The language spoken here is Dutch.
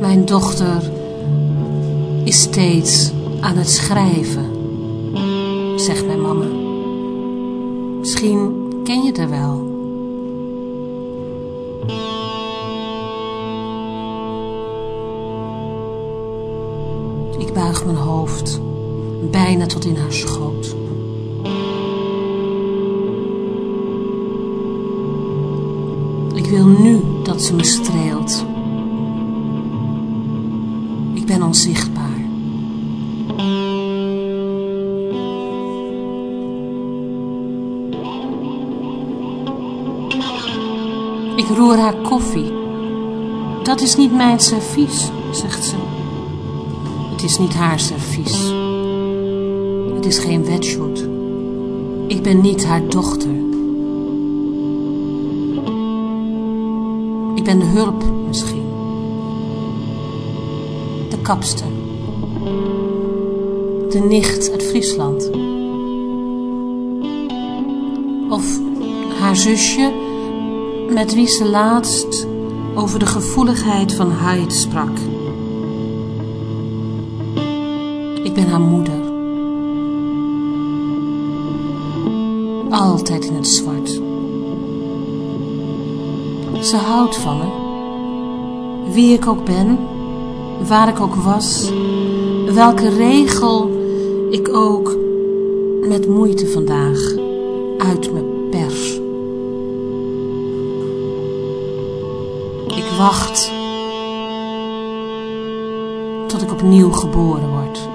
Mijn dochter is steeds aan het schrijven, zegt mijn mama. Misschien ken je het wel. Ik buig mijn hoofd, bijna tot in haar schoot. Ik wil nu dat ze me streelt. Ben onzichtbaar. Ik roer haar koffie. Dat is niet mijn servies, zegt ze. Het is niet haar servies. Het is geen wetshoot. Ik ben niet haar dochter. Ik ben de hulp misschien. Kapster. De nicht uit Friesland. Of haar zusje met wie ze laatst over de gevoeligheid van Hyde sprak. Ik ben haar moeder. Altijd in het zwart. Ze houdt van me. Wie ik ook ben, waar ik ook was, welke regel ik ook met moeite vandaag uit me pers. Ik wacht tot ik opnieuw geboren word.